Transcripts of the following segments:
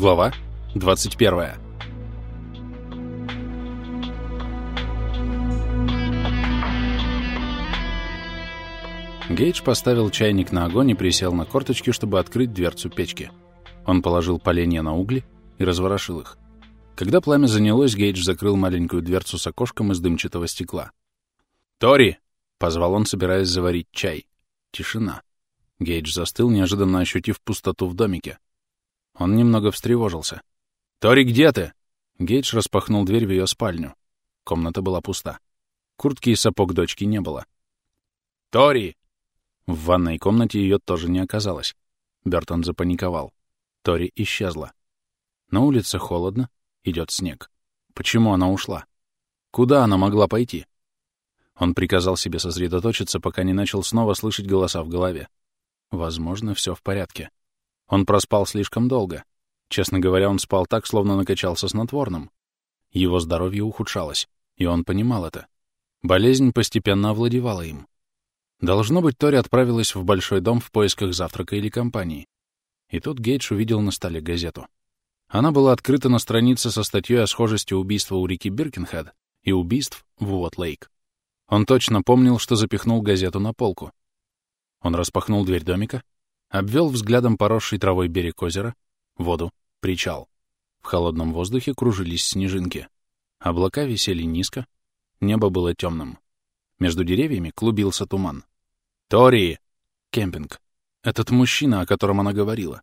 Глава 21. Гейдж поставил чайник на огонь и присел на корточки, чтобы открыть дверцу печки. Он положил поленья на угли и разворошил их. Когда пламя занялось, Гейдж закрыл маленькую дверцу с окошком из дымчатого стекла. «Тори!» — позвал он, собираясь заварить чай. Тишина. Гейдж застыл, неожиданно ощутив пустоту в домике. Он немного встревожился. «Тори, где ты?» Гейдж распахнул дверь в ее спальню. Комната была пуста. Куртки и сапог дочки не было. «Тори!» В ванной комнате ее тоже не оказалось. Бертон запаниковал. Тори исчезла. На улице холодно, идет снег. Почему она ушла? Куда она могла пойти? Он приказал себе сосредоточиться, пока не начал снова слышать голоса в голове. Возможно, все в порядке. Он проспал слишком долго. Честно говоря, он спал так, словно накачался снотворным. Его здоровье ухудшалось, и он понимал это. Болезнь постепенно овладевала им. Должно быть, Тори отправилась в большой дом в поисках завтрака или компании. И тут Гейдж увидел на столе газету. Она была открыта на странице со статьей о схожести убийства у реки Биркенхед и убийств в Уот-Лейк. Он точно помнил, что запихнул газету на полку. Он распахнул дверь домика, обвел взглядом поросший травой берег озера, воду, причал. В холодном воздухе кружились снежинки. Облака висели низко, небо было темным. Между деревьями клубился туман. «Тори!» Кемпинг. Этот мужчина, о котором она говорила.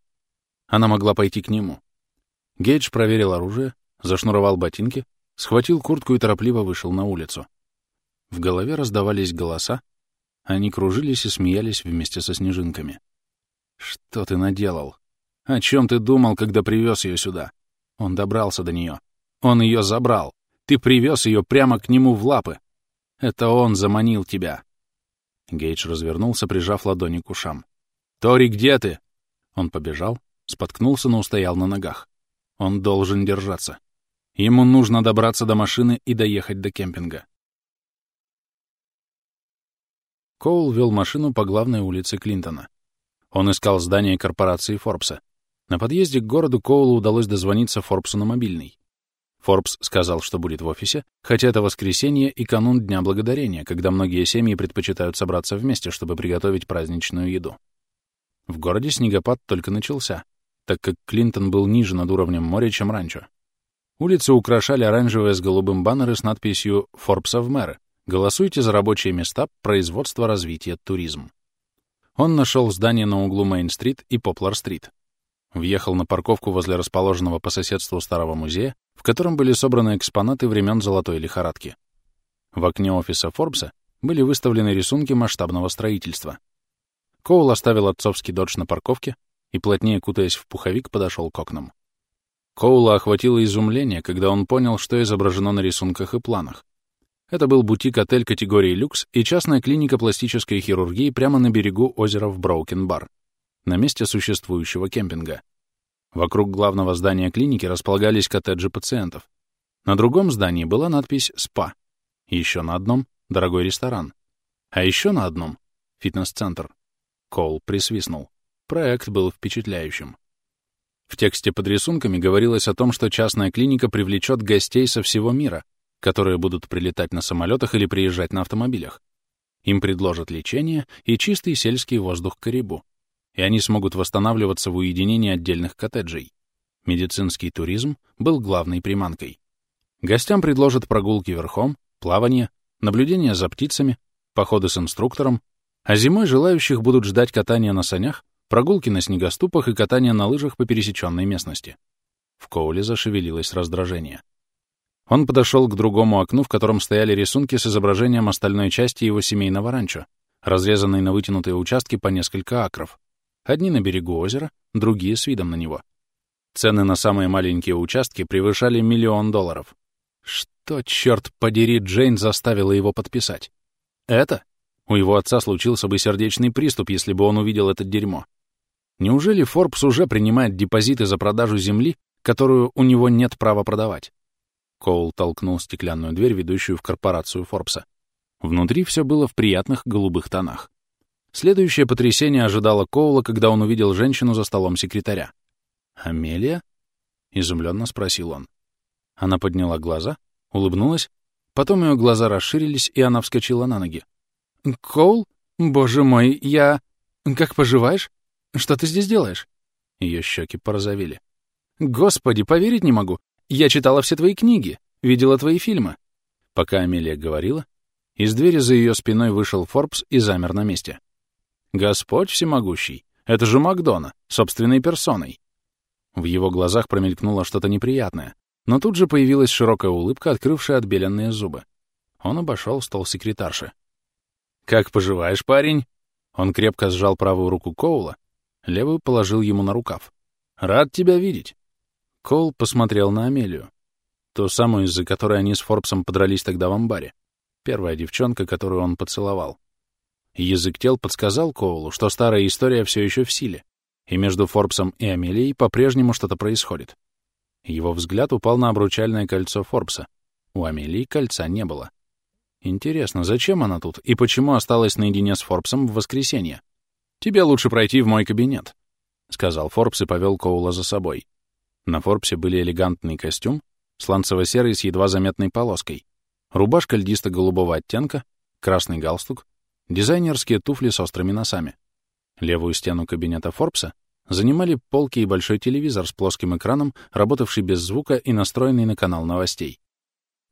Она могла пойти к нему. Гейдж проверил оружие, зашнуровал ботинки, схватил куртку и торопливо вышел на улицу. В голове раздавались голоса, они кружились и смеялись вместе со снежинками. «Что ты наделал? О чем ты думал, когда привез ее сюда? Он добрался до нее. Он ее забрал. Ты привез ее прямо к нему в лапы. Это он заманил тебя». Гейдж развернулся, прижав ладони к ушам. «Тори, где ты?» Он побежал, споткнулся, но устоял на ногах. Он должен держаться. Ему нужно добраться до машины и доехать до кемпинга. Коул вел машину по главной улице Клинтона. Он искал здание корпорации Форбса. На подъезде к городу Коулу удалось дозвониться Форбсу на мобильный. Форбс сказал, что будет в офисе, хотя это воскресенье и канун Дня Благодарения, когда многие семьи предпочитают собраться вместе, чтобы приготовить праздничную еду. В городе снегопад только начался, так как Клинтон был ниже над уровнем моря, чем раньше. Улицы украшали оранжевые с голубым баннеры с надписью «Форбса в мэры», Голосуйте за рабочие места, производство, развитие, туризм. Он нашел здание на углу Мейн-стрит и Поплар-стрит. Въехал на парковку возле расположенного по соседству старого музея, в котором были собраны экспонаты времен золотой лихорадки. В окне офиса Форбса были выставлены рисунки масштабного строительства. Коул оставил отцовский додж на парковке и, плотнее кутаясь в пуховик, подошел к окнам. Коула охватило изумление, когда он понял, что изображено на рисунках и планах. Это был бутик-отель категории люкс и частная клиника пластической хирургии прямо на берегу озера в Броукен-бар, на месте существующего кемпинга. Вокруг главного здания клиники располагались коттеджи пациентов. На другом здании была надпись «СПА». Еще на одном — дорогой ресторан. А еще на одном — фитнес-центр. Коул присвистнул. Проект был впечатляющим. В тексте под рисунками говорилось о том, что частная клиника привлечет гостей со всего мира, которые будут прилетать на самолетах или приезжать на автомобилях. Им предложат лечение и чистый сельский воздух Карибу, и они смогут восстанавливаться в уединении отдельных коттеджей. Медицинский туризм был главной приманкой. Гостям предложат прогулки верхом, плавание, наблюдение за птицами, походы с инструктором, а зимой желающих будут ждать катания на санях, прогулки на снегоступах и катания на лыжах по пересеченной местности. В Коуле зашевелилось раздражение. Он подошел к другому окну, в котором стояли рисунки с изображением остальной части его семейного ранчо, разрезанной на вытянутые участки по несколько акров. Одни на берегу озера, другие с видом на него. Цены на самые маленькие участки превышали миллион долларов. Что, черт подери, Джейн заставила его подписать? Это? У его отца случился бы сердечный приступ, если бы он увидел это дерьмо. Неужели Форбс уже принимает депозиты за продажу земли, которую у него нет права продавать? Коул толкнул стеклянную дверь, ведущую в корпорацию Форбса. Внутри все было в приятных голубых тонах. Следующее потрясение ожидало Коула, когда он увидел женщину за столом секретаря. Амелия? изумленно спросил он. Она подняла глаза, улыбнулась, потом ее глаза расширились, и она вскочила на ноги. «Коул? Боже мой, я... Как поживаешь? Что ты здесь делаешь?» Ее щеки порозовели. «Господи, поверить не могу. Я читала все твои книги, видела твои фильмы». Пока Амелия говорила, из двери за ее спиной вышел Форбс и замер на месте. «Господь всемогущий! Это же Макдона, собственной персоной!» В его глазах промелькнуло что-то неприятное, но тут же появилась широкая улыбка, открывшая отбеленные зубы. Он обошел стол секретарши. «Как поживаешь, парень?» Он крепко сжал правую руку Коула, левую положил ему на рукав. «Рад тебя видеть!» Коул посмотрел на Амелию, ту самую, из-за которой они с Форбсом подрались тогда в амбаре. Первая девчонка, которую он поцеловал. Язык тел подсказал Коулу, что старая история все еще в силе, и между Форбсом и Амелией по-прежнему что-то происходит. Его взгляд упал на обручальное кольцо Форбса. У Амелии кольца не было. Интересно, зачем она тут и почему осталась наедине с Форбсом в воскресенье? «Тебе лучше пройти в мой кабинет», — сказал Форбс и повел Коула за собой. На Форбсе были элегантный костюм, сланцево-серый с едва заметной полоской, рубашка льдисто-голубого оттенка, красный галстук, дизайнерские туфли с острыми носами. Левую стену кабинета Форбса занимали полки и большой телевизор с плоским экраном, работавший без звука и настроенный на канал новостей.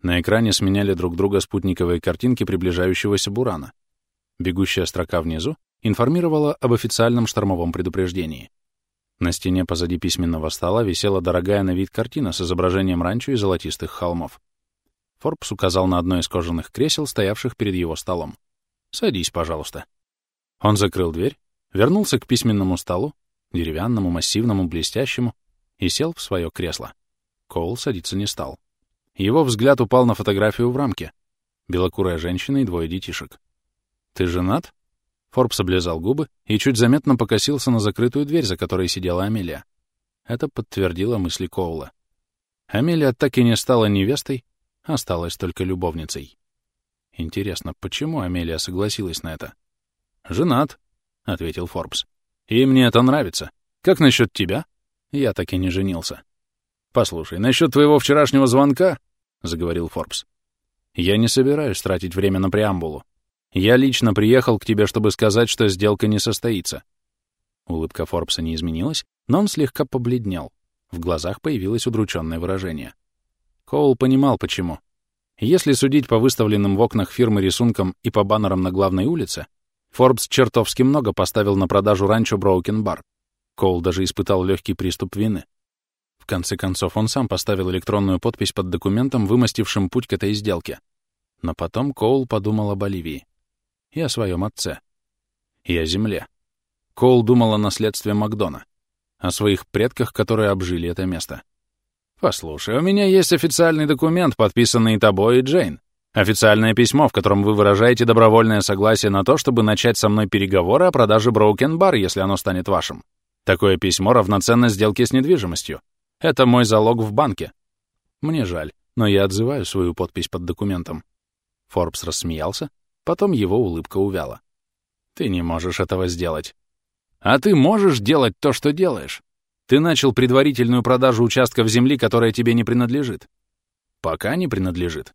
На экране сменяли друг друга спутниковые картинки приближающегося бурана. Бегущая строка внизу информировала об официальном штормовом предупреждении. На стене позади письменного стола висела дорогая на вид картина с изображением ранчо и золотистых холмов. Форбс указал на одно из кожаных кресел, стоявших перед его столом. «Садись, пожалуйста». Он закрыл дверь, вернулся к письменному столу, деревянному, массивному, блестящему, и сел в свое кресло. Коул садиться не стал. Его взгляд упал на фотографию в рамке. Белокурая женщина и двое детишек. «Ты женат?» Форбс облизал губы и чуть заметно покосился на закрытую дверь, за которой сидела Амелия. Это подтвердило мысли Коула. Амелия так и не стала невестой, Осталась только любовницей. Интересно, почему Амелия согласилась на это? «Женат», — ответил Форбс. «И мне это нравится. Как насчет тебя?» Я так и не женился. «Послушай, насчет твоего вчерашнего звонка», — заговорил Форбс. «Я не собираюсь тратить время на преамбулу. Я лично приехал к тебе, чтобы сказать, что сделка не состоится». Улыбка Форбса не изменилась, но он слегка побледнел. В глазах появилось удрученное выражение. Коул понимал, почему. Если судить по выставленным в окнах фирмы рисункам и по баннерам на главной улице, Форбс чертовски много поставил на продажу ранчо Броукен Бар. Коул даже испытал легкий приступ вины. В конце концов, он сам поставил электронную подпись под документом, вымостившим путь к этой сделке. Но потом Коул подумал о Боливии. И о своем отце. И о земле. Коул думал о наследстве Макдона. О своих предках, которые обжили это место. «Послушай, у меня есть официальный документ, подписанный тобой и Джейн. Официальное письмо, в котором вы выражаете добровольное согласие на то, чтобы начать со мной переговоры о продаже Broken Bar, если оно станет вашим. Такое письмо равноценно сделке с недвижимостью. Это мой залог в банке. Мне жаль, но я отзываю свою подпись под документом». Форбс рассмеялся, потом его улыбка увяла. «Ты не можешь этого сделать». «А ты можешь делать то, что делаешь?» Ты начал предварительную продажу участков земли, которая тебе не принадлежит. Пока не принадлежит.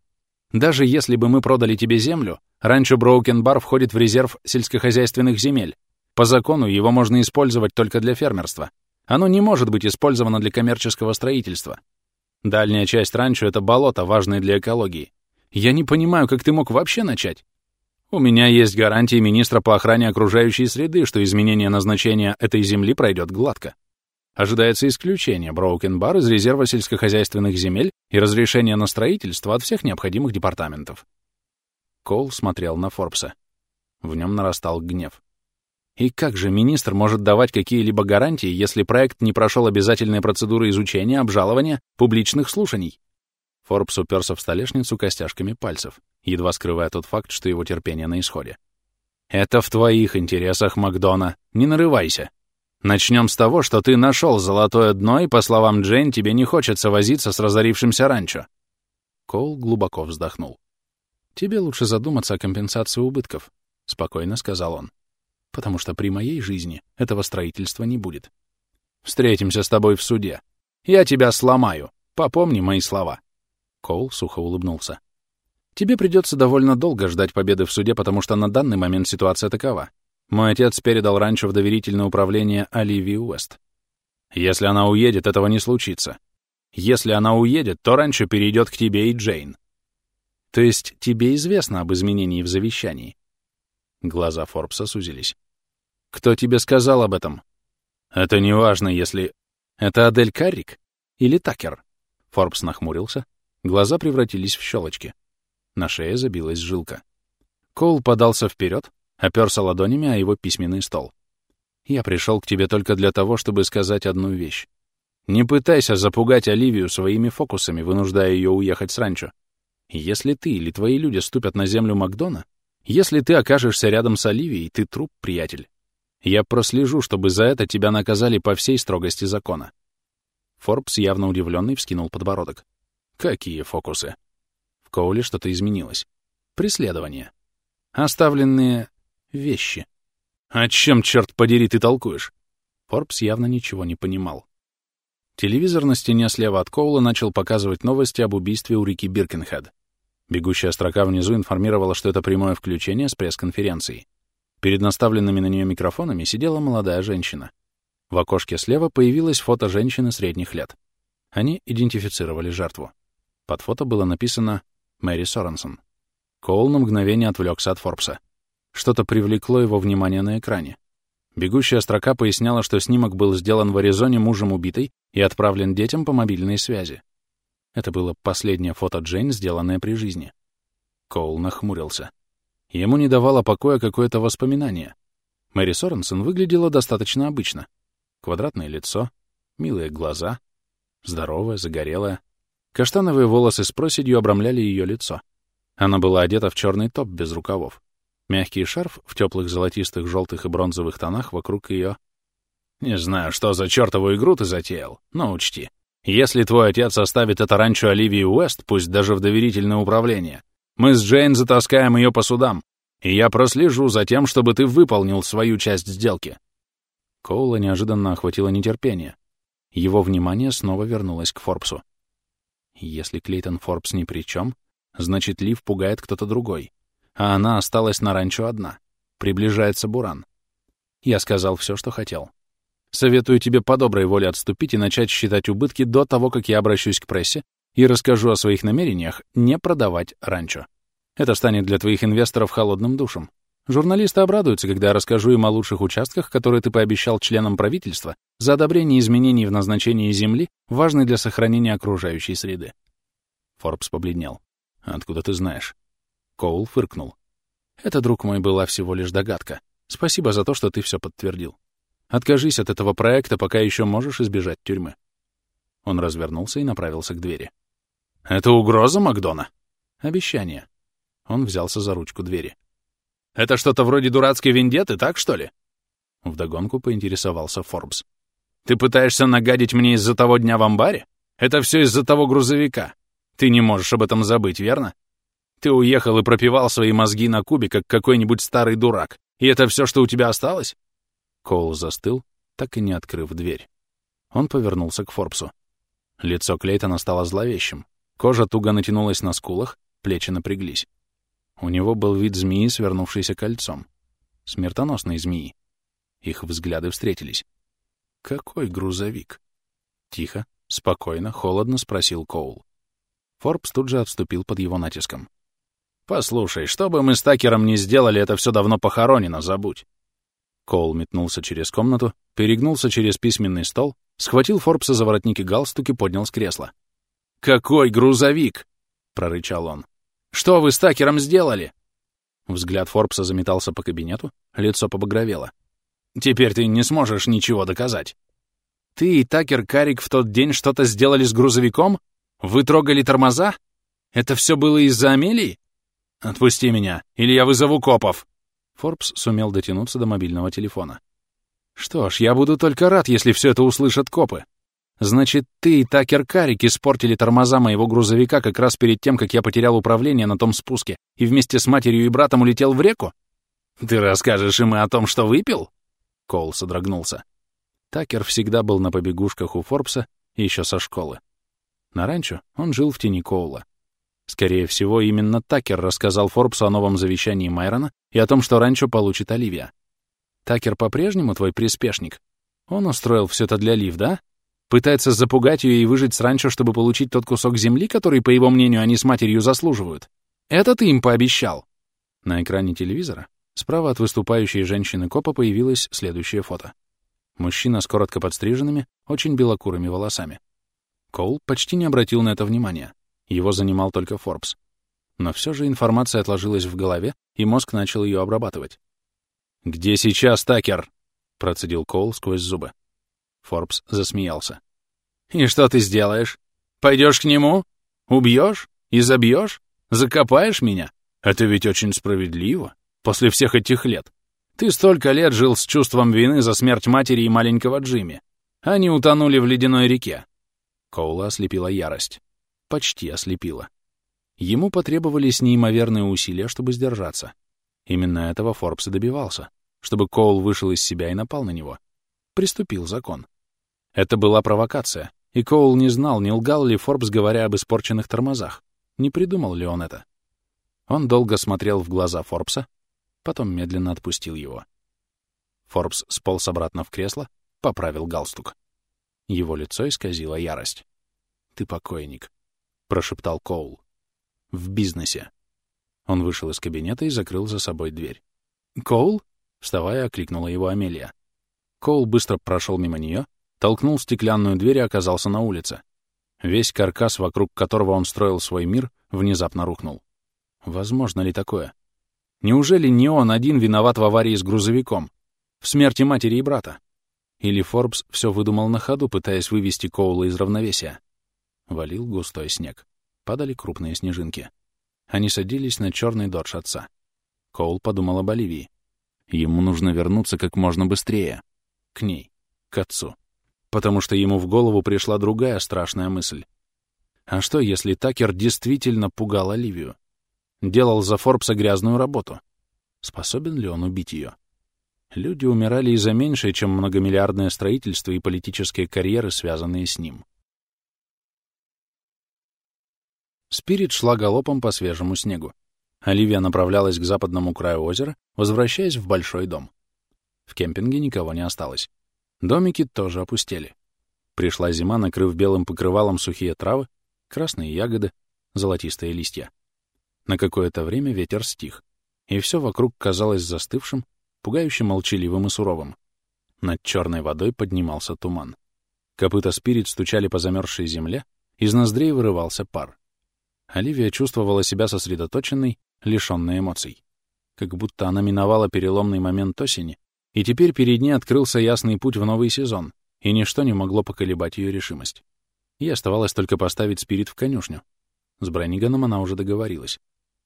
Даже если бы мы продали тебе землю, ранчо Броукен Бар входит в резерв сельскохозяйственных земель. По закону его можно использовать только для фермерства. Оно не может быть использовано для коммерческого строительства. Дальняя часть ранчо — это болото, важное для экологии. Я не понимаю, как ты мог вообще начать. У меня есть гарантии министра по охране окружающей среды, что изменение назначения этой земли пройдет гладко. Ожидается исключение Броукен-бар из резерва сельскохозяйственных земель и разрешение на строительство от всех необходимых департаментов. Коул смотрел на Форбса. В нем нарастал гнев. И как же министр может давать какие-либо гарантии, если проект не прошел обязательные процедуры изучения, обжалования, публичных слушаний? Форбс уперся в столешницу костяшками пальцев, едва скрывая тот факт, что его терпение на исходе. «Это в твоих интересах, Макдона. Не нарывайся. Начнем с того, что ты нашел золотое дно, и, по словам Джейн, тебе не хочется возиться с разорившимся ранчо. Кол глубоко вздохнул. «Тебе лучше задуматься о компенсации убытков», — спокойно сказал он. «Потому что при моей жизни этого строительства не будет. Встретимся с тобой в суде. Я тебя сломаю. Попомни мои слова. Коул сухо улыбнулся. Тебе придется довольно долго ждать победы в суде, потому что на данный момент ситуация такова. Мой отец передал ранчо в доверительное управление Оливии Уэст. Если она уедет, этого не случится. Если она уедет, то раньше перейдет к тебе и Джейн. То есть тебе известно об изменении в завещании? Глаза Форбса сузились. Кто тебе сказал об этом? Это не важно, если... Это Адель Каррик или Такер? Форбс нахмурился. Глаза превратились в щелочки. На шее забилась жилка. Коул подался вперед, оперся ладонями о его письменный стол. «Я пришел к тебе только для того, чтобы сказать одну вещь. Не пытайся запугать Оливию своими фокусами, вынуждая ее уехать с ранчо. Если ты или твои люди ступят на землю Макдона, если ты окажешься рядом с Оливией, ты труп, приятель. Я прослежу, чтобы за это тебя наказали по всей строгости закона. Форбс, явно удивленный, вскинул подбородок. Какие фокусы? В Коуле что-то изменилось. Преследование. Оставленные вещи. О чем, черт подери, ты толкуешь? Форбс явно ничего не понимал. Телевизор на стене слева от Коула начал показывать новости об убийстве у реки Биркенхед. Бегущая строка внизу информировала, что это прямое включение с пресс-конференции. Перед наставленными на нее микрофонами сидела молодая женщина. В окошке слева появилось фото женщины средних лет. Они идентифицировали жертву. Под фото было написано «Мэри Соренсон». Коул на мгновение отвлекся от Форбса. Что-то привлекло его внимание на экране. Бегущая строка поясняла, что снимок был сделан в Аризоне мужем убитой и отправлен детям по мобильной связи. Это было последнее фото Джейн, сделанное при жизни. Коул нахмурился. Ему не давало покоя какое-то воспоминание. Мэри Соренсон выглядела достаточно обычно. Квадратное лицо, милые глаза, здоровая, загорелая. Каштановые волосы с проседью обрамляли ее лицо. Она была одета в черный топ без рукавов. Мягкий шарф в теплых золотистых, желтых и бронзовых тонах вокруг ее. «Не знаю, что за чертову игру ты затеял, но учти, если твой отец оставит это ранчо Оливии Уэст, пусть даже в доверительное управление, мы с Джейн затаскаем ее по судам, и я прослежу за тем, чтобы ты выполнил свою часть сделки». Коула неожиданно охватило нетерпение. Его внимание снова вернулось к Форбсу. Если Клейтон Форбс ни при чем, значит, Лив пугает кто-то другой, а она осталась на ранчо одна. Приближается Буран. Я сказал все, что хотел. Советую тебе по доброй воле отступить и начать считать убытки до того, как я обращусь к прессе и расскажу о своих намерениях не продавать ранчо. Это станет для твоих инвесторов холодным душем. Журналисты обрадуются, когда я расскажу им о лучших участках, которые ты пообещал членам правительства за одобрение изменений в назначении земли, важной для сохранения окружающей среды. Форбс побледнел. «Откуда ты знаешь?» Коул фыркнул. «Это, друг мой, была всего лишь догадка. Спасибо за то, что ты все подтвердил. Откажись от этого проекта, пока еще можешь избежать тюрьмы». Он развернулся и направился к двери. «Это угроза Макдона?» «Обещание». Он взялся за ручку двери. «Это что-то вроде дурацкой вендеты, так что ли?» Вдогонку поинтересовался Форбс. «Ты пытаешься нагадить мне из-за того дня в амбаре? Это все из-за того грузовика. Ты не можешь об этом забыть, верно? Ты уехал и пропивал свои мозги на кубе, как какой-нибудь старый дурак. И это все, что у тебя осталось?» Коул застыл, так и не открыв дверь. Он повернулся к Форбсу. Лицо Клейтона стало зловещим. Кожа туго натянулась на скулах, плечи напряглись. У него был вид змеи, свернувшейся кольцом. Смертоносной змеи. Их взгляды встретились. «Какой грузовик?» Тихо, спокойно, холодно спросил Коул. Форбс тут же отступил под его натиском. «Послушай, что бы мы с Такером ни сделали, это все давно похоронено, забудь. Коул метнулся через комнату, перегнулся через письменный стол, схватил Форбса за воротники галстуки, поднял с кресла. «Какой грузовик!» — прорычал он. «Что вы с Такером сделали?» Взгляд Форбса заметался по кабинету, лицо побагровело. «Теперь ты не сможешь ничего доказать. Ты и Такер Карик в тот день что-то сделали с грузовиком? Вы трогали тормоза? Это все было из-за Амелии? Отпусти меня, или я вызову копов!» Форбс сумел дотянуться до мобильного телефона. «Что ж, я буду только рад, если все это услышат копы. Значит, ты и Такер Карик испортили тормоза моего грузовика как раз перед тем, как я потерял управление на том спуске и вместе с матерью и братом улетел в реку? Ты расскажешь им о том, что выпил?» Коул содрогнулся. Такер всегда был на побегушках у Форбса еще со школы. На ранчо он жил в тени Коула. Скорее всего, именно Такер рассказал Форбсу о новом завещании Майрона и о том, что ранчо получит Оливия. Такер по-прежнему твой приспешник? Он устроил все это для Лив, да? Пытается запугать ее и выжить с чтобы получить тот кусок земли, который, по его мнению, они с матерью заслуживают. Это ты им пообещал. На экране телевизора справа от выступающей женщины-копа появилось следующее фото. Мужчина с коротко подстриженными, очень белокурыми волосами. Коул почти не обратил на это внимания. Его занимал только Форбс. Но все же информация отложилась в голове, и мозг начал ее обрабатывать. «Где сейчас Такер?» — процедил Коул сквозь зубы. Форбс засмеялся. «И что ты сделаешь? Пойдешь к нему? Убьешь? И забьешь? Закопаешь меня? Это ведь очень справедливо. После всех этих лет. Ты столько лет жил с чувством вины за смерть матери и маленького Джимми. Они утонули в ледяной реке. Коула ослепила ярость. Почти ослепила. Ему потребовались неимоверные усилия, чтобы сдержаться. Именно этого Форбс и добивался, чтобы Коул вышел из себя и напал на него. Приступил закон. Это была провокация, и Коул не знал, не лгал ли Форбс, говоря об испорченных тормозах. Не придумал ли он это? Он долго смотрел в глаза Форбса, потом медленно отпустил его. Форбс сполз обратно в кресло, поправил галстук. Его лицо исказило ярость. «Ты покойник», — прошептал Коул. «В бизнесе». Он вышел из кабинета и закрыл за собой дверь. «Коул?» — вставая, окликнула его Амелия. Коул быстро прошел мимо нее, толкнул стеклянную дверь и оказался на улице. Весь каркас, вокруг которого он строил свой мир, внезапно рухнул. Возможно ли такое? Неужели не он один виноват в аварии с грузовиком? В смерти матери и брата? Или Форбс все выдумал на ходу, пытаясь вывести Коула из равновесия? Валил густой снег. Падали крупные снежинки. Они садились на черный додж отца. Коул подумал об Оливии. Ему нужно вернуться как можно быстрее. К ней. К отцу. Потому что ему в голову пришла другая страшная мысль. А что, если Такер действительно пугал Оливию? Делал за Форбса грязную работу? Способен ли он убить ее? Люди умирали из-за меньшее, чем многомиллиардное строительство и политические карьеры, связанные с ним. Спирит шла галопом по свежему снегу. Оливия направлялась к западному краю озера, возвращаясь в большой дом. В кемпинге никого не осталось. Домики тоже опустели. Пришла зима, накрыв белым покрывалом сухие травы, красные ягоды, золотистые листья. На какое-то время ветер стих, и все вокруг казалось застывшим, пугающе молчаливым и суровым. Над черной водой поднимался туман. Копыта спирит стучали по замерзшей земле, из ноздрей вырывался пар. Оливия чувствовала себя сосредоточенной, лишённой эмоций. Как будто она миновала переломный момент осени, и теперь перед ней открылся ясный путь в новый сезон, и ничто не могло поколебать ее решимость. Ей оставалось только поставить спирит в конюшню. С Брэниганом она уже договорилась.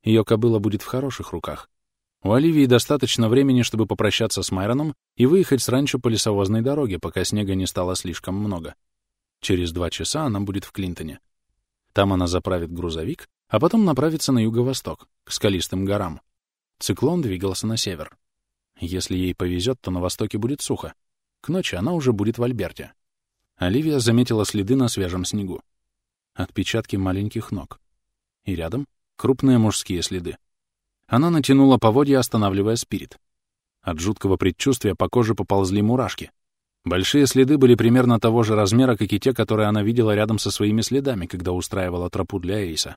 Ее кобыла будет в хороших руках, у Оливии достаточно времени, чтобы попрощаться с Майроном и выехать с ранчо по лесовозной дороге, пока снега не стало слишком много. Через два часа она будет в Клинтоне. Там она заправит грузовик, а потом направится на юго-восток, к скалистым горам. Циклон двигался на север. Если ей повезет, то на востоке будет сухо. К ночи она уже будет в Альберте. Оливия заметила следы на свежем снегу. Отпечатки маленьких ног. И рядом крупные мужские следы. Она натянула поводья, останавливая спирит. От жуткого предчувствия по коже поползли мурашки. Большие следы были примерно того же размера, как и те, которые она видела рядом со своими следами, когда устраивала тропу для Эйса.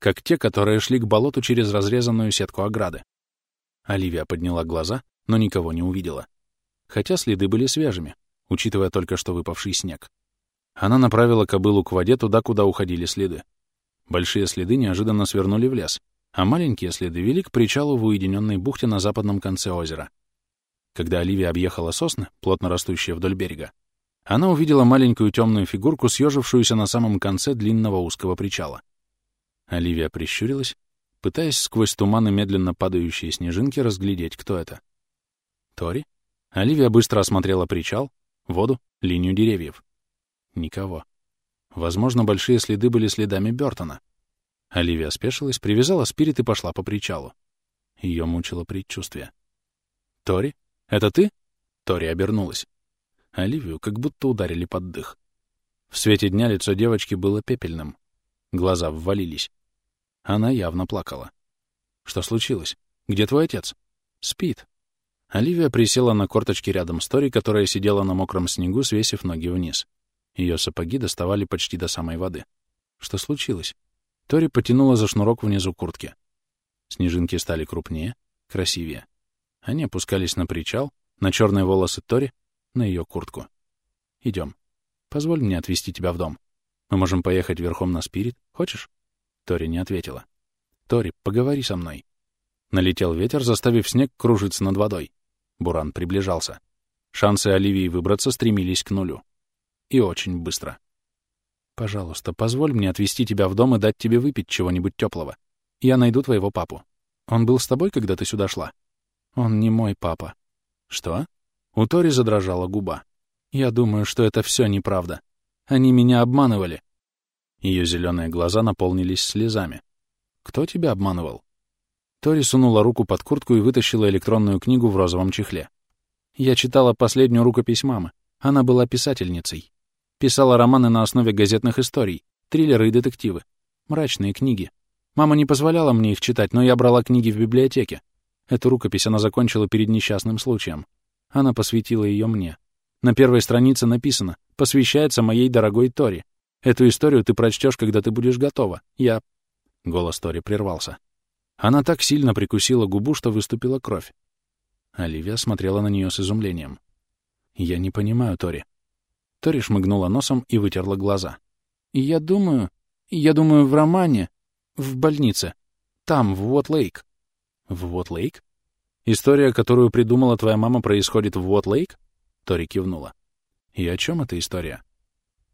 Как те, которые шли к болоту через разрезанную сетку ограды. Оливия подняла глаза, но никого не увидела. Хотя следы были свежими, учитывая только что выпавший снег. Она направила кобылу к воде туда, куда уходили следы. Большие следы неожиданно свернули в лес, а маленькие следы вели к причалу в уединенной бухте на западном конце озера. Когда Оливия объехала сосны, плотно растущие вдоль берега, она увидела маленькую темную фигурку, съежившуюся на самом конце длинного узкого причала. Оливия прищурилась, пытаясь сквозь туманы медленно падающие снежинки разглядеть, кто это. Тори? Оливия быстро осмотрела причал, воду, линию деревьев. Никого. Возможно, большие следы были следами Бёртона. Оливия спешилась, привязала спирит и пошла по причалу. Ее мучило предчувствие. «Тори? Это ты?» Тори обернулась. Оливию как будто ударили под дых. В свете дня лицо девочки было пепельным. Глаза ввалились. Она явно плакала. «Что случилось? Где твой отец?» «Спит». Оливия присела на корточки рядом с Тори, которая сидела на мокром снегу, свесив ноги вниз. Ее сапоги доставали почти до самой воды. Что случилось? Тори потянула за шнурок внизу куртки. Снежинки стали крупнее, красивее. Они опускались на причал, на черные волосы Тори, на ее куртку. Идем. Позволь мне отвезти тебя в дом. Мы можем поехать верхом на спирит. Хочешь? Тори не ответила. Тори, поговори со мной. Налетел ветер, заставив снег кружиться над водой. Буран приближался. Шансы Оливии выбраться стремились к нулю. И очень быстро. «Пожалуйста, позволь мне отвезти тебя в дом и дать тебе выпить чего-нибудь теплого. Я найду твоего папу. Он был с тобой, когда ты сюда шла?» «Он не мой папа». «Что?» У Тори задрожала губа. «Я думаю, что это все неправда. Они меня обманывали». Ее зеленые глаза наполнились слезами. «Кто тебя обманывал?» Тори сунула руку под куртку и вытащила электронную книгу в розовом чехле. Я читала последнюю рукопись мамы. Она была писательницей. Писала романы на основе газетных историй, триллеры и детективы. Мрачные книги. Мама не позволяла мне их читать, но я брала книги в библиотеке. Эту рукопись она закончила перед несчастным случаем. Она посвятила ее мне. На первой странице написано «Посвящается моей дорогой Тори». Эту историю ты прочтешь, когда ты будешь готова. Я...» Голос Тори прервался. Она так сильно прикусила губу, что выступила кровь. Оливия смотрела на нее с изумлением. «Я не понимаю, Тори». Тори шмыгнула носом и вытерла глаза. «Я думаю... Я думаю, в романе... В больнице. Там, в Уот-Лейк». «В Уот-Лейк? История, которую придумала твоя мама, происходит в Уот-Лейк?» Тори кивнула. «И о чем эта история?»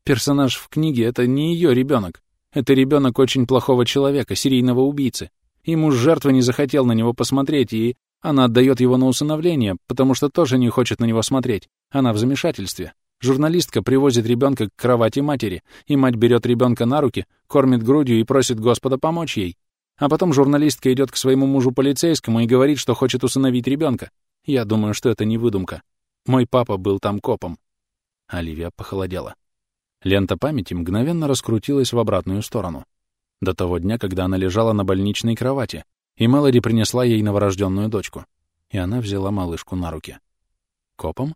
«Персонаж в книге — это не ее ребенок. Это ребенок очень плохого человека, серийного убийцы. И муж жертвы не захотел на него посмотреть, и она отдает его на усыновление, потому что тоже не хочет на него смотреть. Она в замешательстве. Журналистка привозит ребенка к кровати матери, и мать берет ребенка на руки, кормит грудью и просит Господа помочь ей. А потом журналистка идет к своему мужу полицейскому и говорит, что хочет усыновить ребенка. Я думаю, что это не выдумка. Мой папа был там копом. Оливия похолодела. Лента памяти мгновенно раскрутилась в обратную сторону до того дня, когда она лежала на больничной кровати, и Мелоди принесла ей новорожденную дочку. И она взяла малышку на руки. Копом?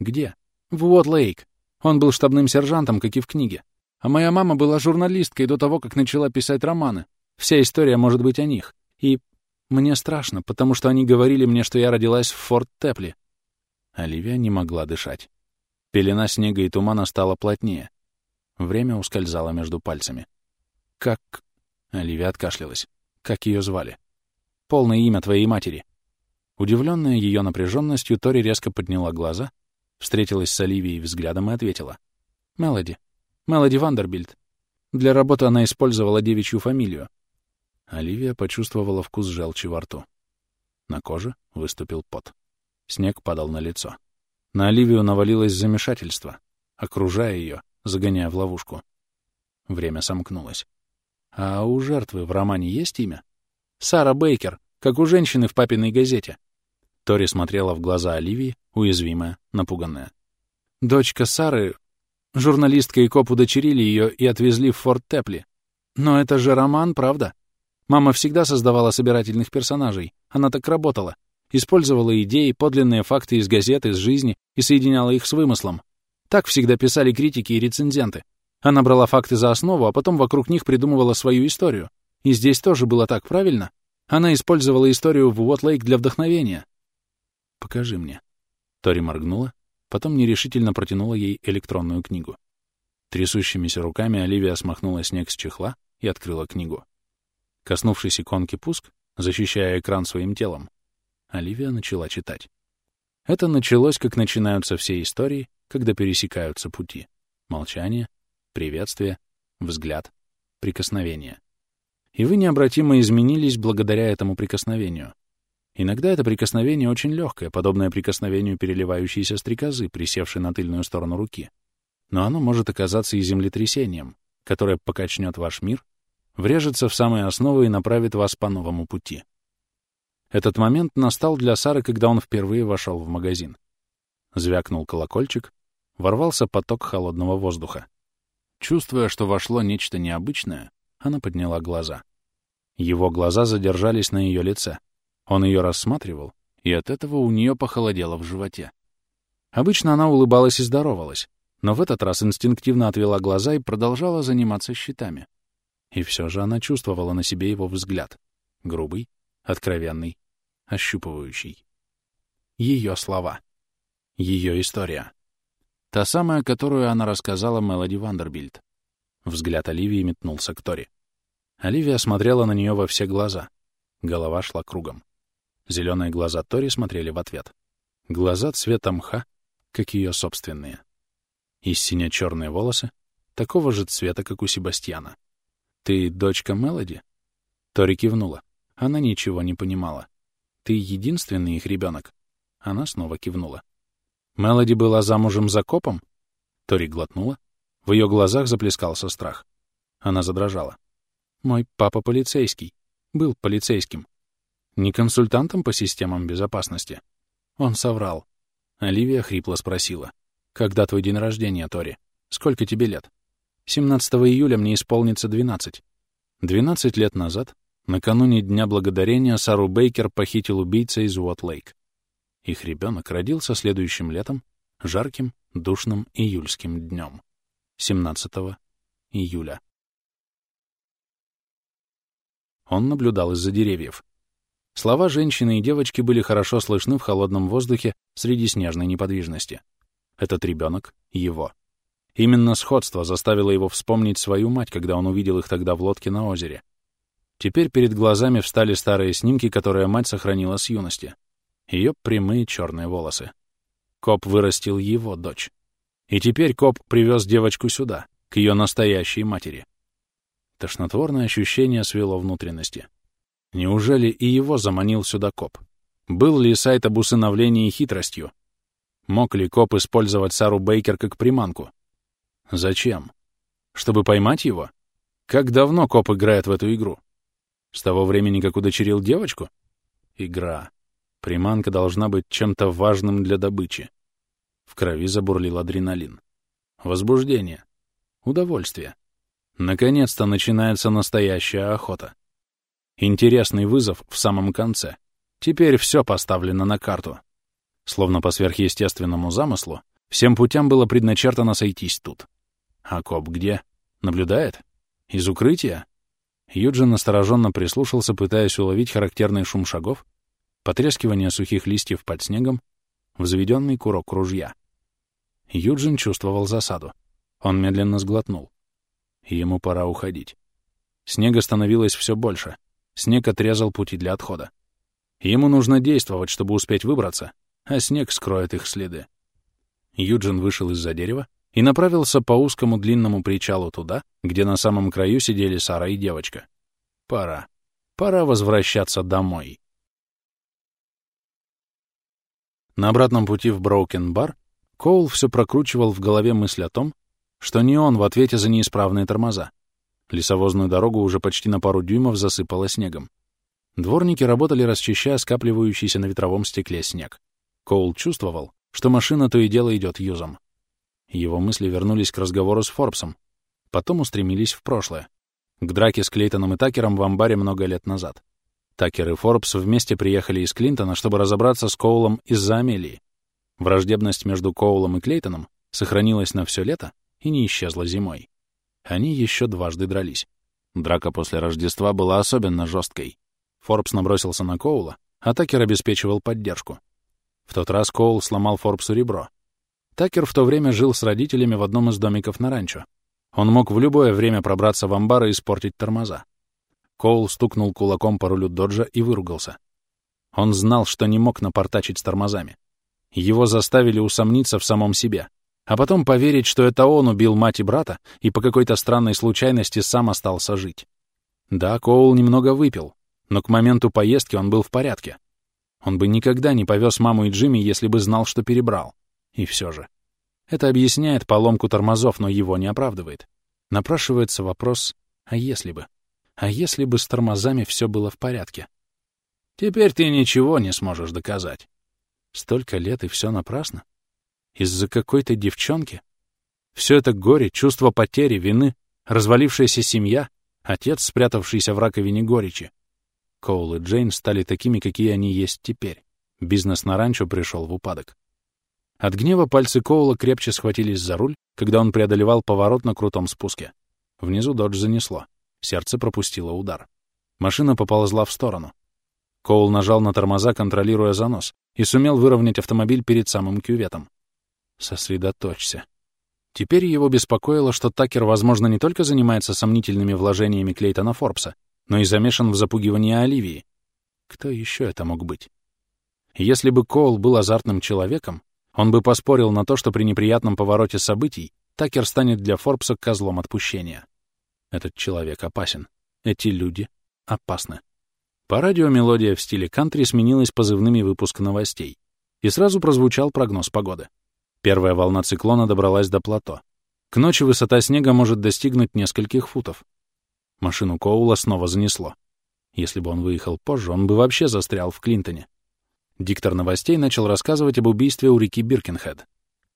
Где? В Уот-Лейк. Он был штабным сержантом, как и в книге. А моя мама была журналисткой до того, как начала писать романы. Вся история может быть о них. И мне страшно, потому что они говорили мне, что я родилась в Форт Тепли. Оливия не могла дышать. Пелена снега и тумана стала плотнее. Время ускользало между пальцами. Как Оливия откашлялась. «Как ее звали?» «Полное имя твоей матери». Удивленная ее напряженностью, Тори резко подняла глаза, встретилась с Оливией взглядом и ответила. «Мелоди. Мелоди Вандербильд. Для работы она использовала девичью фамилию». Оливия почувствовала вкус желчи во рту. На коже выступил пот. Снег падал на лицо. На Оливию навалилось замешательство, окружая ее, загоняя в ловушку. Время сомкнулось. А у жертвы в романе есть имя? Сара Бейкер, как у женщины в папиной газете. Тори смотрела в глаза Оливии, уязвимая, напуганная. Дочка Сары... Журналистка и коп удочерили ее и отвезли в Форт Тепли. Но это же роман, правда? Мама всегда создавала собирательных персонажей. Она так работала. Использовала идеи, подлинные факты из газет, из жизни и соединяла их с вымыслом. Так всегда писали критики и рецензенты. Она брала факты за основу, а потом вокруг них придумывала свою историю. И здесь тоже было так, правильно? Она использовала историю в Уотлейк для вдохновения. «Покажи мне». Тори моргнула, потом нерешительно протянула ей электронную книгу. Трясущимися руками Оливия смахнула снег с чехла и открыла книгу. Коснувшись иконки «Пуск», защищая экран своим телом, Оливия начала читать. Это началось, как начинаются все истории, когда пересекаются пути. Молчание, приветствие, взгляд, прикосновение. И вы необратимо изменились благодаря этому прикосновению. Иногда это прикосновение очень легкое, подобное прикосновению переливающейся стрекозы, присевшей на тыльную сторону руки. Но оно может оказаться и землетрясением, которое покачнет ваш мир, врежется в самые основы и направит вас по новому пути. Этот момент настал для Сары, когда он впервые вошел в магазин. Звякнул колокольчик, ворвался поток холодного воздуха. Чувствуя, что вошло нечто необычное, она подняла глаза. Его глаза задержались на ее лице. Он ее рассматривал, и от этого у нее похолодело в животе. Обычно она улыбалась и здоровалась, но в этот раз инстинктивно отвела глаза и продолжала заниматься щитами. И все же она чувствовала на себе его взгляд. Грубый, откровенный, ощупывающий. Ее слова. Ее история. Та самая, которую она рассказала Мелоди Вандербильд. Взгляд Оливии метнулся к Тори. Оливия смотрела на нее во все глаза. Голова шла кругом. Зеленые глаза Тори смотрели в ответ. Глаза цвета мха, как ее собственные. И сине-черные волосы, такого же цвета, как у Себастьяна. «Ты дочка Мелоди?» Тори кивнула. Она ничего не понимала. «Ты единственный их ребенок?» Она снова кивнула. «Мелоди была замужем за копом?» Тори глотнула. В ее глазах заплескался страх. Она задрожала. Мой папа полицейский. Был полицейским. Не консультантом по системам безопасности. Он соврал. Оливия хрипло спросила. «Когда твой день рождения, Тори? Сколько тебе лет?» 17 июля мне исполнится 12. 12 лет назад, накануне Дня Благодарения, Сару Бейкер похитил убийца из Уот-Лейк. Их ребенок родился следующим летом, жарким, душным июльским днем. 17 июля. Он наблюдал из-за деревьев. Слова женщины и девочки были хорошо слышны в холодном воздухе среди снежной неподвижности. Этот ребенок — его. Именно сходство заставило его вспомнить свою мать, когда он увидел их тогда в лодке на озере. Теперь перед глазами встали старые снимки, которые мать сохранила с юности. Ее прямые черные волосы. Коп вырастил его дочь. И теперь коп привез девочку сюда, к ее настоящей матери. Тошнотворное ощущение свело внутренности. Неужели и его заманил сюда коп? Был ли сайт об усыновлении хитростью? Мог ли коп использовать Сару Бейкер как приманку? Зачем? Чтобы поймать его? Как давно коп играет в эту игру? С того времени, как удочерил девочку? Игра. Приманка должна быть чем-то важным для добычи. В крови забурлил адреналин. Возбуждение. Удовольствие. Наконец-то начинается настоящая охота. Интересный вызов в самом конце. Теперь все поставлено на карту. Словно по сверхъестественному замыслу, всем путям было предначертано сойтись тут. А коп где? Наблюдает? Из укрытия? Юджин настороженно прислушался, пытаясь уловить характерный шум шагов, потрескивание сухих листьев под снегом, взведенный курок ружья. Юджин чувствовал засаду. Он медленно сглотнул. Ему пора уходить. Снега становилось все больше. Снег отрезал пути для отхода. Ему нужно действовать, чтобы успеть выбраться, а снег скроет их следы. Юджин вышел из-за дерева и направился по узкому длинному причалу туда, где на самом краю сидели Сара и девочка. Пора. Пора возвращаться домой. На обратном пути в Броукен-бар Коул все прокручивал в голове мысль о том, что не он в ответе за неисправные тормоза. Лесовозную дорогу уже почти на пару дюймов засыпало снегом. Дворники работали, расчищая скапливающийся на ветровом стекле снег. Коул чувствовал, что машина то и дело идет юзом. Его мысли вернулись к разговору с Форбсом, потом устремились в прошлое, к драке с Клейтоном и Такером в амбаре много лет назад. Такер и Форбс вместе приехали из Клинтона, чтобы разобраться с Коулом из-за Амелии. Враждебность между Коулом и Клейтоном сохранилась на все лето, и не исчезла зимой. Они еще дважды дрались. Драка после Рождества была особенно жесткой. Форбс набросился на Коула, а Такер обеспечивал поддержку. В тот раз Коул сломал Форбсу ребро. Такер в то время жил с родителями в одном из домиков на ранчо. Он мог в любое время пробраться в амбар и испортить тормоза. Коул стукнул кулаком по рулю доджа и выругался. Он знал, что не мог напортачить с тормозами. Его заставили усомниться в самом себе а потом поверить, что это он убил мать и брата и по какой-то странной случайности сам остался жить. Да, Коул немного выпил, но к моменту поездки он был в порядке. Он бы никогда не повез маму и Джимми, если бы знал, что перебрал. И все же. Это объясняет поломку тормозов, но его не оправдывает. Напрашивается вопрос «а если бы?» А если бы с тормозами все было в порядке? Теперь ты ничего не сможешь доказать. Столько лет и все напрасно? Из-за какой-то девчонки? Все это горе, чувство потери, вины, развалившаяся семья, отец, спрятавшийся в раковине горечи. Коул и Джейн стали такими, какие они есть теперь. Бизнес на ранчо пришел в упадок. От гнева пальцы Коула крепче схватились за руль, когда он преодолевал поворот на крутом спуске. Внизу додж занесло. Сердце пропустило удар. Машина поползла в сторону. Коул нажал на тормоза, контролируя занос, и сумел выровнять автомобиль перед самым кюветом. Сосредоточься. Теперь его беспокоило, что Такер, возможно, не только занимается сомнительными вложениями Клейтона Форбса, но и замешан в запугивании Оливии. Кто еще это мог быть? Если бы Коул был азартным человеком, он бы поспорил на то, что при неприятном повороте событий Такер станет для Форбса козлом отпущения. Этот человек опасен. Эти люди опасны. По радио мелодия в стиле кантри сменилась позывными выпуск новостей, и сразу прозвучал прогноз погоды. Первая волна циклона добралась до плато. К ночи высота снега может достигнуть нескольких футов. Машину Коула снова занесло. Если бы он выехал позже, он бы вообще застрял в Клинтоне. Диктор новостей начал рассказывать об убийстве у реки Биркенхед.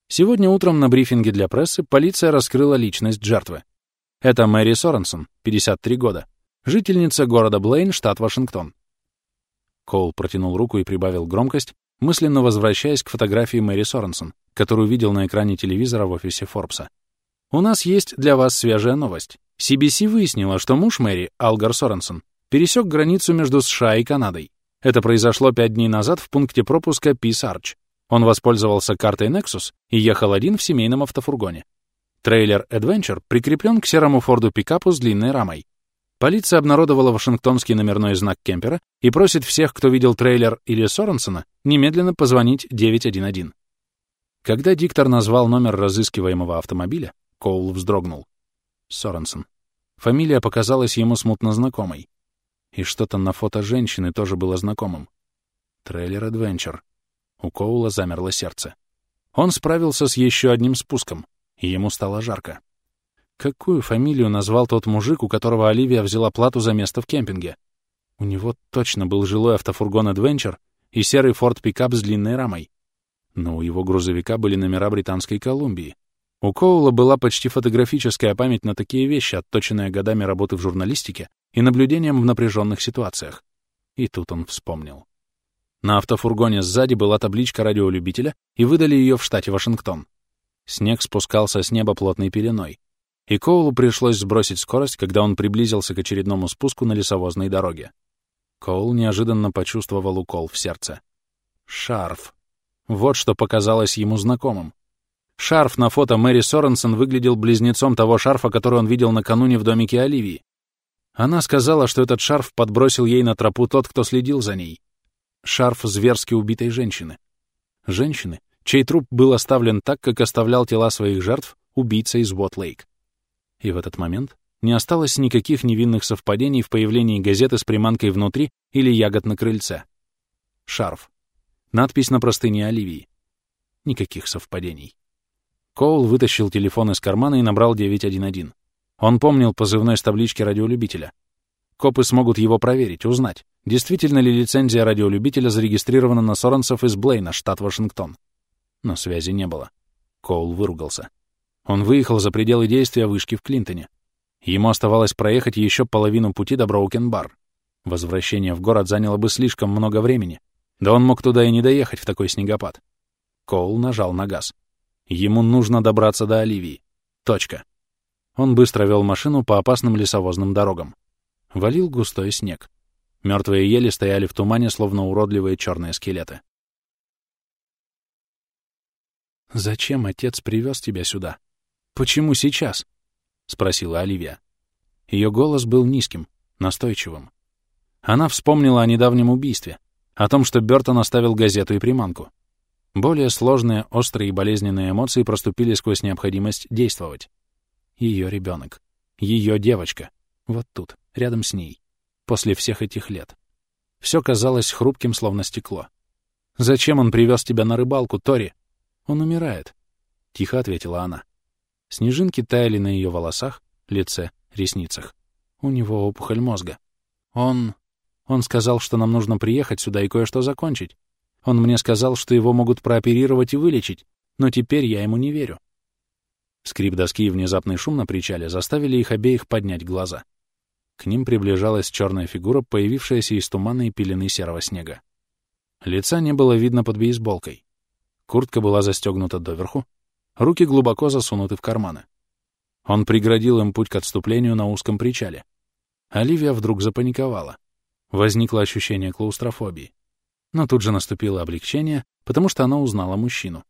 Сегодня утром на брифинге для прессы полиция раскрыла личность жертвы. Это Мэри Соренсон, 53 года, Жительница города Блейн, штат Вашингтон. Коул протянул руку и прибавил громкость, мысленно возвращаясь к фотографии Мэри Соренсон, которую видел на экране телевизора в офисе Форбса. «У нас есть для вас свежая новость. CBC выяснила, что муж Мэри, Алгар Соренсон, пересек границу между США и Канадой. Это произошло пять дней назад в пункте пропуска Peace Arch. Он воспользовался картой Nexus и ехал один в семейном автофургоне. Трейлер Adventure прикреплен к серому Форду пикапу с длинной рамой. Полиция обнародовала вашингтонский номерной знак кемпера и просит всех, кто видел трейлер или Соренсона, немедленно позвонить 911. Когда диктор назвал номер разыскиваемого автомобиля, Коул вздрогнул. Соренсон. Фамилия показалась ему смутно знакомой. И что-то на фото женщины тоже было знакомым. Трейлер Adventure. У Коула замерло сердце. Он справился с еще одним спуском, и ему стало жарко. Какую фамилию назвал тот мужик, у которого Оливия взяла плату за место в кемпинге? У него точно был жилой автофургон Adventure и серый Ford пикап с длинной рамой. Но у его грузовика были номера Британской Колумбии. У Коула была почти фотографическая память на такие вещи, отточенная годами работы в журналистике и наблюдением в напряженных ситуациях. И тут он вспомнил. На автофургоне сзади была табличка радиолюбителя, и выдали ее в штате Вашингтон. Снег спускался с неба плотной пеленой и Коулу пришлось сбросить скорость, когда он приблизился к очередному спуску на лесовозной дороге. Коул неожиданно почувствовал укол в сердце. Шарф. Вот что показалось ему знакомым. Шарф на фото Мэри Соренсон выглядел близнецом того шарфа, который он видел накануне в домике Оливии. Она сказала, что этот шарф подбросил ей на тропу тот, кто следил за ней. Шарф зверски убитой женщины. Женщины, чей труп был оставлен так, как оставлял тела своих жертв убийца из Уот-Лейк. И в этот момент не осталось никаких невинных совпадений в появлении газеты с приманкой внутри или ягод на крыльце. Шарф. Надпись на простыне Оливии. Никаких совпадений. Коул вытащил телефон из кармана и набрал 911. Он помнил позывной с таблички радиолюбителя. Копы смогут его проверить, узнать, действительно ли лицензия радиолюбителя зарегистрирована на Соренсов из Блейна, штат Вашингтон. Но связи не было. Коул выругался. Он выехал за пределы действия вышки в Клинтоне. Ему оставалось проехать еще половину пути до Броукен-бар. Возвращение в город заняло бы слишком много времени. Да он мог туда и не доехать в такой снегопад. Коул нажал на газ. Ему нужно добраться до Оливии. Точка. Он быстро вел машину по опасным лесовозным дорогам. Валил густой снег. Мертвые ели стояли в тумане, словно уродливые черные скелеты. «Зачем отец привез тебя сюда?» «Почему сейчас?» — спросила Оливия. Ее голос был низким, настойчивым. Она вспомнила о недавнем убийстве, о том, что Бёртон оставил газету и приманку. Более сложные, острые и болезненные эмоции проступили сквозь необходимость действовать. Ее ребенок, ее девочка, вот тут, рядом с ней, после всех этих лет. Все казалось хрупким, словно стекло. «Зачем он привез тебя на рыбалку, Тори?» «Он умирает», — тихо ответила она. Снежинки таяли на ее волосах, лице, ресницах. У него опухоль мозга. Он... Он сказал, что нам нужно приехать сюда и кое-что закончить. Он мне сказал, что его могут прооперировать и вылечить, но теперь я ему не верю. Скрип доски и внезапный шум на причале заставили их обеих поднять глаза. К ним приближалась черная фигура, появившаяся из тумана и пелены серого снега. Лица не было видно под бейсболкой. Куртка была застегнута доверху, руки глубоко засунуты в карманы. Он преградил им путь к отступлению на узком причале. Оливия вдруг запаниковала. Возникло ощущение клаустрофобии. Но тут же наступило облегчение, потому что она узнала мужчину.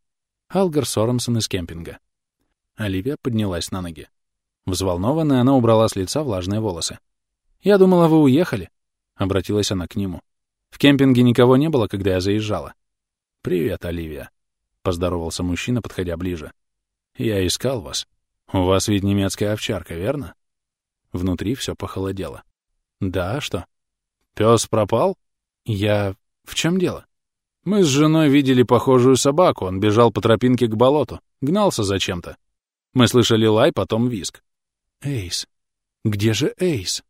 Алгар Соромсон из кемпинга. Оливия поднялась на ноги. Взволнованная, она убрала с лица влажные волосы. «Я думала, вы уехали», — обратилась она к нему. «В кемпинге никого не было, когда я заезжала». «Привет, Оливия», — поздоровался мужчина, подходя ближе. «Я искал вас. У вас ведь немецкая овчарка, верно?» Внутри все похолодело. «Да, а что?» «Пес пропал?» «Я... В чем дело?» «Мы с женой видели похожую собаку. Он бежал по тропинке к болоту. Гнался зачем-то. Мы слышали лай, потом виск». «Эйс. Где же Эйс?»